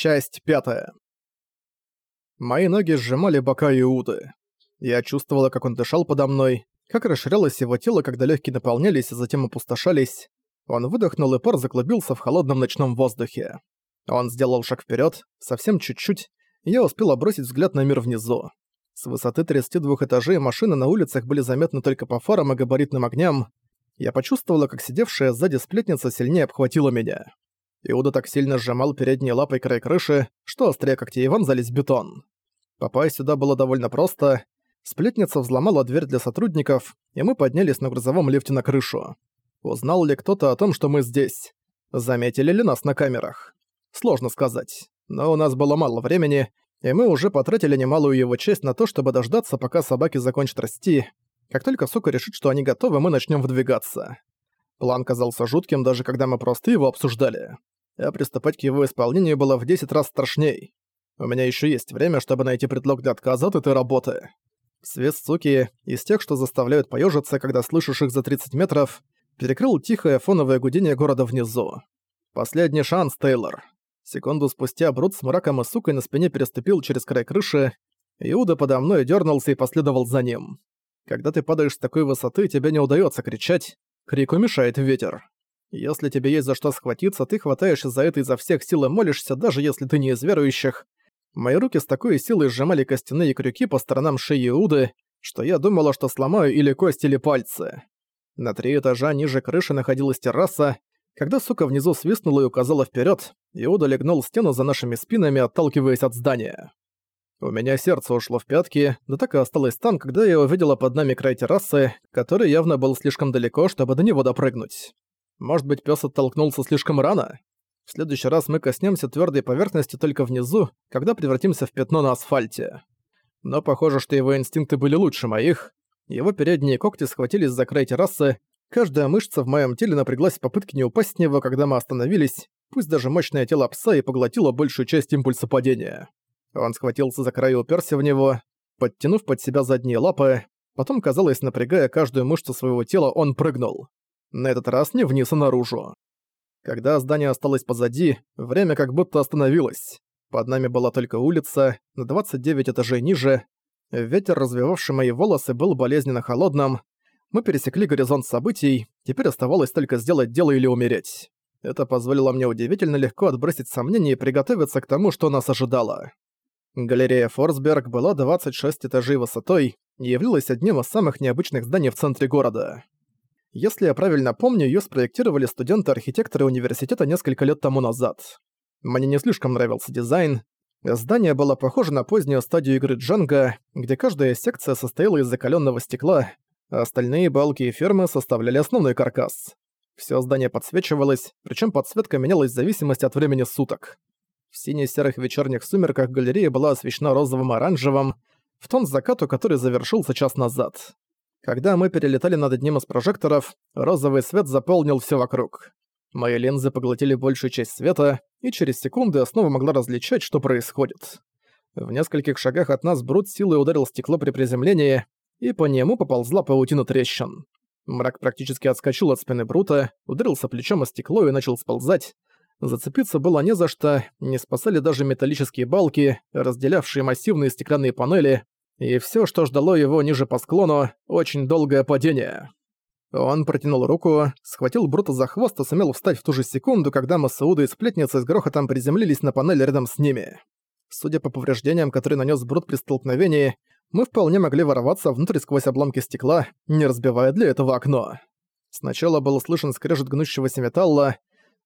Часть пятая. Мои ноги сжимали бока Иуды. Я чувствовала, как он дышал подо мной, как расширялось его тело, когда легкие наполнялись, а затем опустошались. Он выдохнул, и пар заклубился в холодном ночном воздухе. Он сделал шаг вперед, совсем чуть-чуть, и я успела бросить взгляд на мир внизу. С высоты 32 этажей машины на улицах были заметны только по фарам и габаритным огням. Я почувствовала, как сидевшая сзади сплетница сильнее обхватила меня. Иуда так сильно сжимал передней лапой край крыши, что острее когтей вонзались в бетон. Попасть сюда было довольно просто. Сплетница взломала дверь для сотрудников, и мы поднялись на грузовом лифте на крышу. Узнал ли кто-то о том, что мы здесь? Заметили ли нас на камерах? Сложно сказать. Но у нас было мало времени, и мы уже потратили немалую его честь на то, чтобы дождаться, пока собаки закончат расти. Как только сука решит, что они готовы, мы начнем выдвигаться. План казался жутким, даже когда мы просто его обсуждали. А приступать к его исполнению было в 10 раз страшней. У меня еще есть время, чтобы найти предлог для отказа от этой работы. Свист суки, из тех, что заставляют поежиться, когда слышишь их за 30 метров, перекрыл тихое фоновое гудение города внизу. Последний шанс, Тейлор. Секунду спустя Брут с мраком и сукой на спине переступил через край крыши, Иуда подо мной дернулся и последовал за ним. Когда ты падаешь с такой высоты, тебе не удается кричать, Крику мешает ветер. Если тебе есть за что схватиться, ты хватаешься за это изо всех сил и молишься, даже если ты не из верующих. Мои руки с такой силой сжимали костяные крюки по сторонам шеи Иуды, что я думала, что сломаю или кость, или пальцы. На три этажа ниже крыши находилась терраса. Когда сука внизу свистнула и указала вперед, Иуда легнул стену за нашими спинами, отталкиваясь от здания. У меня сердце ушло в пятки, да так и осталось там, когда я увидела под нами край террасы, который явно был слишком далеко, чтобы до него допрыгнуть. Может быть, пес оттолкнулся слишком рано? В следующий раз мы коснемся твердой поверхности только внизу, когда превратимся в пятно на асфальте. Но похоже, что его инстинкты были лучше моих. Его передние когти схватились за край террасы, каждая мышца в моем теле напряглась в попытке не упасть с него, когда мы остановились, пусть даже мощное тело пса и поглотило большую часть импульса падения. Он схватился за край и уперся в него, подтянув под себя задние лапы, потом, казалось, напрягая каждую мышцу своего тела, он прыгнул. На этот раз не вниз, а наружу. Когда здание осталось позади, время как будто остановилось. Под нами была только улица, на 29 этажей ниже. Ветер, развивавший мои волосы, был болезненно холодным. Мы пересекли горизонт событий, теперь оставалось только сделать дело или умереть. Это позволило мне удивительно легко отбросить сомнения и приготовиться к тому, что нас ожидало. Галерея Форсберг была 26 этажей высотой и являлась одним из самых необычных зданий в центре города. Если я правильно помню, её спроектировали студенты-архитекторы университета несколько лет тому назад. Мне не слишком нравился дизайн. Здание было похоже на позднюю стадию игры Джанга, где каждая секция состояла из закалённого стекла, а остальные балки и фермы составляли основной каркас. Всё здание подсвечивалось, причём подсветка менялась в зависимости от времени суток. В сине-серых вечерних сумерках галерея была освещена розовым и оранжевым, в тон закату, который завершился час назад. Когда мы перелетали над одним из прожекторов, розовый свет заполнил все вокруг. Мои линзы поглотили большую часть света, и через секунды я снова могла различать, что происходит. В нескольких шагах от нас Брут силой ударил стекло при приземлении, и по нему поползла паутина трещин. Мрак практически отскочил от спины Брута, ударился плечом о стекло и начал сползать, Зацепиться было не за что, не спасали даже металлические балки, разделявшие массивные стеклянные панели, и все, что ждало его ниже по склону, очень долгое падение. Он протянул руку, схватил Брута за хвост и сумел встать в ту же секунду, когда Масауда и Сплетница с грохотом приземлились на панели рядом с ними. Судя по повреждениям, которые нанес Брут при столкновении, мы вполне могли ворваться внутрь сквозь обломки стекла, не разбивая для этого окно. Сначала был слышен скрежет гнущегося металла,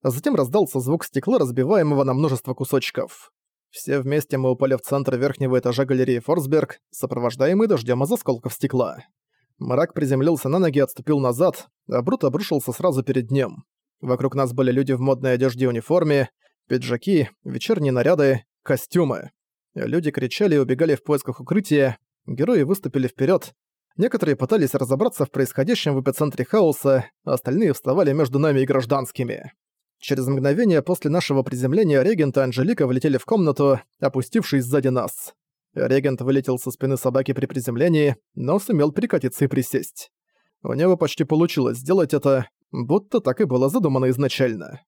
а затем раздался звук стекла, разбиваемого на множество кусочков. Все вместе мы упали в центр верхнего этажа галереи Форсберг, сопровождаемый дождем из осколков стекла. Мрак приземлился на ноги и отступил назад, а Брут обрушился сразу перед ним. Вокруг нас были люди в модной одежде и униформе, пиджаки, вечерние наряды, костюмы. Люди кричали и убегали в поисках укрытия, герои выступили вперед. Некоторые пытались разобраться в происходящем в эпицентре хаоса, остальные вставали между нами и гражданскими. Через мгновение после нашего приземления Регент и Анжелика влетели в комнату, опустившись сзади нас. Регент вылетел со спины собаки при приземлении, но сумел перекатиться и присесть. У него почти получилось сделать это, будто так и было задумано изначально.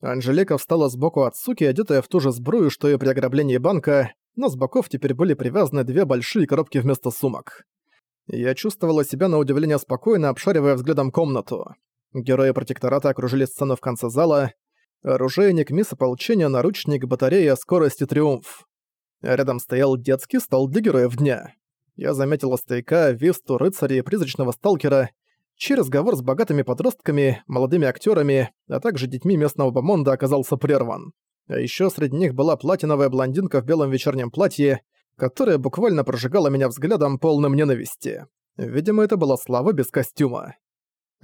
Анжелика встала сбоку от суки, одетая в ту же сбрую, что и при ограблении банка, но с боков теперь были привязаны две большие коробки вместо сумок. Я чувствовала себя на удивление спокойно, обшаривая взглядом комнату. Герои протектората окружили сцену в конце зала. Оружейник, мисс ополчения, наручник, батарея, скорость и триумф. Рядом стоял детский стол для героев дня. Я заметила стояка, висту, рыцаря и призрачного сталкера, чей разговор с богатыми подростками, молодыми актерами, а также детьми местного бомонда оказался прерван. А еще среди них была платиновая блондинка в белом вечернем платье, которая буквально прожигала меня взглядом полным ненависти. Видимо, это была слава без костюма.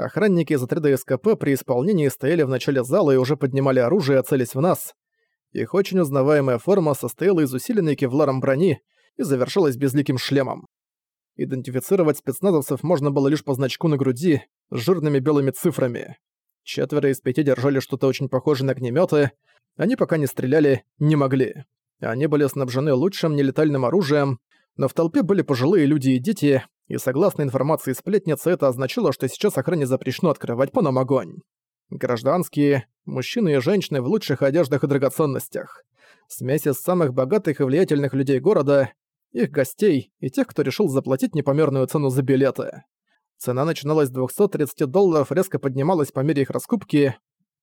Охранники из отряда СКП при исполнении стояли в начале зала и уже поднимали оружие, целясь в нас. Их очень узнаваемая форма состояла из усиленной кевларом брони и завершилась безликим шлемом. Идентифицировать спецназовцев можно было лишь по значку на груди с жирными белыми цифрами. Четверо из пяти держали что-то очень похожее на огнемёты, они пока не стреляли, не могли. Они были снабжены лучшим нелетальным оружием, но в толпе были пожилые люди и дети, и согласно информации сплетницы, это означало, что сейчас охране запрещено открывать по нам огонь. Гражданские, мужчины и женщины в лучших одеждах и драгоценностях. Смесь из самых богатых и влиятельных людей города, их гостей и тех, кто решил заплатить непомерную цену за билеты. Цена начиналась с 230 долларов, резко поднималась по мере их раскупки.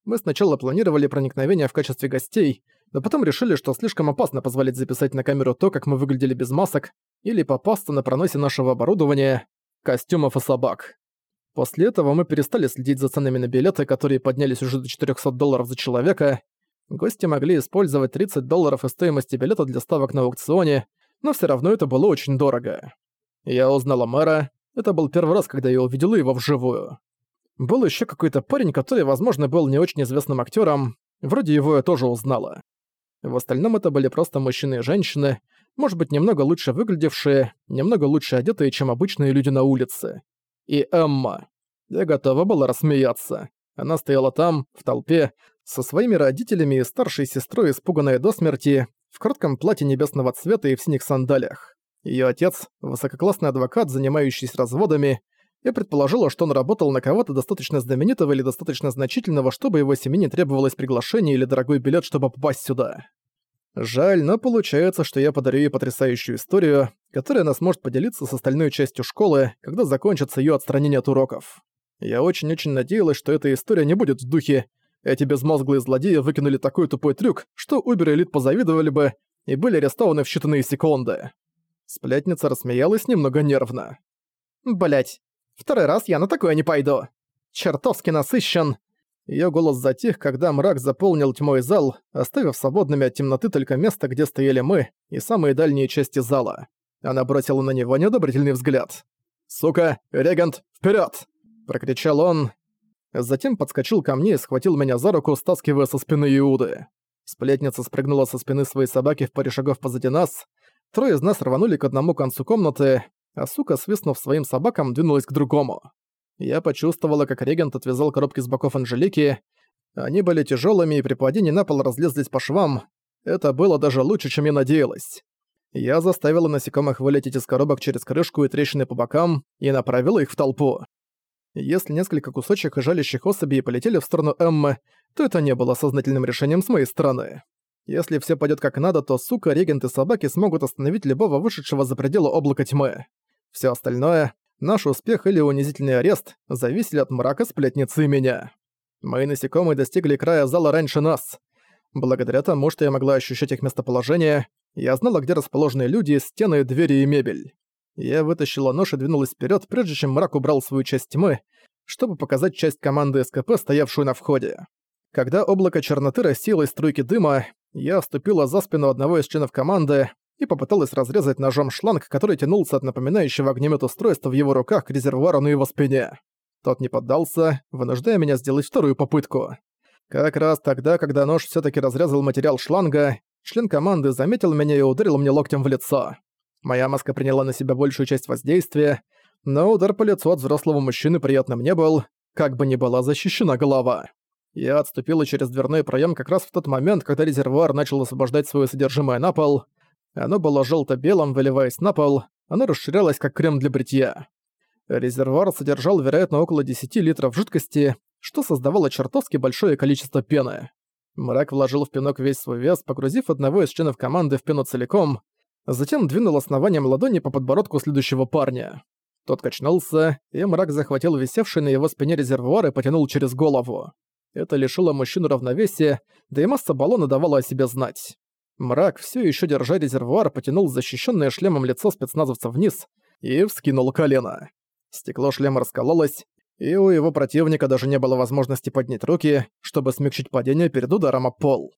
Мы сначала планировали проникновение в качестве гостей, но потом решили, что слишком опасно позволить записать на камеру то, как мы выглядели без масок, или попасться на проносе нашего оборудования, костюмов и собак. После этого мы перестали следить за ценами на билеты, которые поднялись уже до 400 долларов за человека. Гости могли использовать 30 долларов из стоимости билета для ставок на аукционе, но все равно это было очень дорого. Я узнала мэра, это был первый раз, когда я увидела его вживую. Был еще какой-то парень, который, возможно, был не очень известным актером. Вроде его я тоже узнала. В остальном это были просто мужчины и женщины, может быть, немного лучше выглядевшие, немного лучше одетые, чем обычные люди на улице. И Эмма. Я готова была рассмеяться. Она стояла там, в толпе, со своими родителями и старшей сестрой, испуганная до смерти, в коротком платье небесного цвета и в синих сандалиях. Её отец – высококлассный адвокат, занимающийся разводами, я предположила, что он работал на кого-то достаточно знаменитого или достаточно значительного, чтобы его семье не требовалось приглашение или дорогой билет, чтобы попасть сюда. Жаль, но получается, что я подарю ей потрясающую историю, которая она сможет поделиться с остальной частью школы, когда закончится её отстранение от уроков. Я очень-очень надеялась, что эта история не будет в духе «Эти безмозглые злодеи выкинули такой тупой трюк, что Убер Элит позавидовали бы и были арестованы в считанные секунды». Сплетница рассмеялась немного нервно. Блять, второй раз я на такое не пойду. Чертовски насыщен. Её голос затих, когда мрак заполнил тьмой зал, оставив свободными от темноты только место, где стояли мы, и самые дальние части зала. Она бросила на него неодобрительный взгляд. «Сука, Регент, вперёд!» – прокричал он. Затем подскочил ко мне и схватил меня за руку, стаскивая со спины Иуды. Сплетница спрыгнула со спины своей собаки в паре шагов позади нас, Трое из нас рванули к одному концу комнаты, а сука, свистнув своим собакам, двинулась к другому. Я почувствовала, как регент отвязал коробки с боков Анжелики. Они были тяжелыми и при падении на пол разлезлись по швам. Это было даже лучше, чем я надеялась. Я заставила насекомых вылететь из коробок через крышку и трещины по бокам и направила их в толпу. Если несколько кусочек жалящих особей полетели в сторону Эммы, то это не было сознательным решением с моей стороны. Если все пойдет как надо, то сука, регент и собаки смогут остановить любого вышедшего за пределы облака тьмы. Все остальное, наш успех или унизительный арест, зависели от мрака сплетницы и меня. Мои насекомые достигли края зала раньше нас. Благодаря тому, что я могла ощущать их местоположение, я знала, где расположены люди, стены, двери и мебель. Я вытащила нож и двинулась вперед, прежде чем мрак убрал свою часть тьмы, чтобы показать часть команды СКП, стоявшую на входе. Когда облако черноты рассеялось струйки дыма, я вступила за спину одного из членов команды и попыталась разрезать ножом шланг, который тянулся от напоминающего огнемет устройства в его руках к резервуару на его спине. Тот не поддался, вынуждая меня сделать вторую попытку. Как раз тогда, когда нож все таки разрезал материал шланга, член команды заметил меня и ударил мне локтем в лицо. Моя маска приняла на себя большую часть воздействия, но удар по лицу от взрослого мужчины приятным не был, как бы ни была защищена голова. Я отступила через дверной проем как раз в тот момент, когда резервуар начал освобождать свое содержимое на пол. Оно было желто белым выливаясь на пол, оно расширялось как крем для бритья. Резервуар содержал, вероятно, около 10 литров жидкости, что создавало чертовски большое количество пены. Мрак вложил в пинок весь свой вес, погрузив одного из членов команды в пену целиком, затем двинул основанием ладони по подбородку следующего парня. Тот качнулся, и мрак захватил висевший на его спине резервуар и потянул через голову. Это лишило мужчину равновесия, да и масса баллона давала о себе знать. Мрак, все еще держа резервуар, потянул защищенное шлемом лицо спецназовца вниз и вскинул колено. Стекло шлема раскололось, и у его противника даже не было возможности поднять руки, чтобы смягчить падение перед ударом о пол.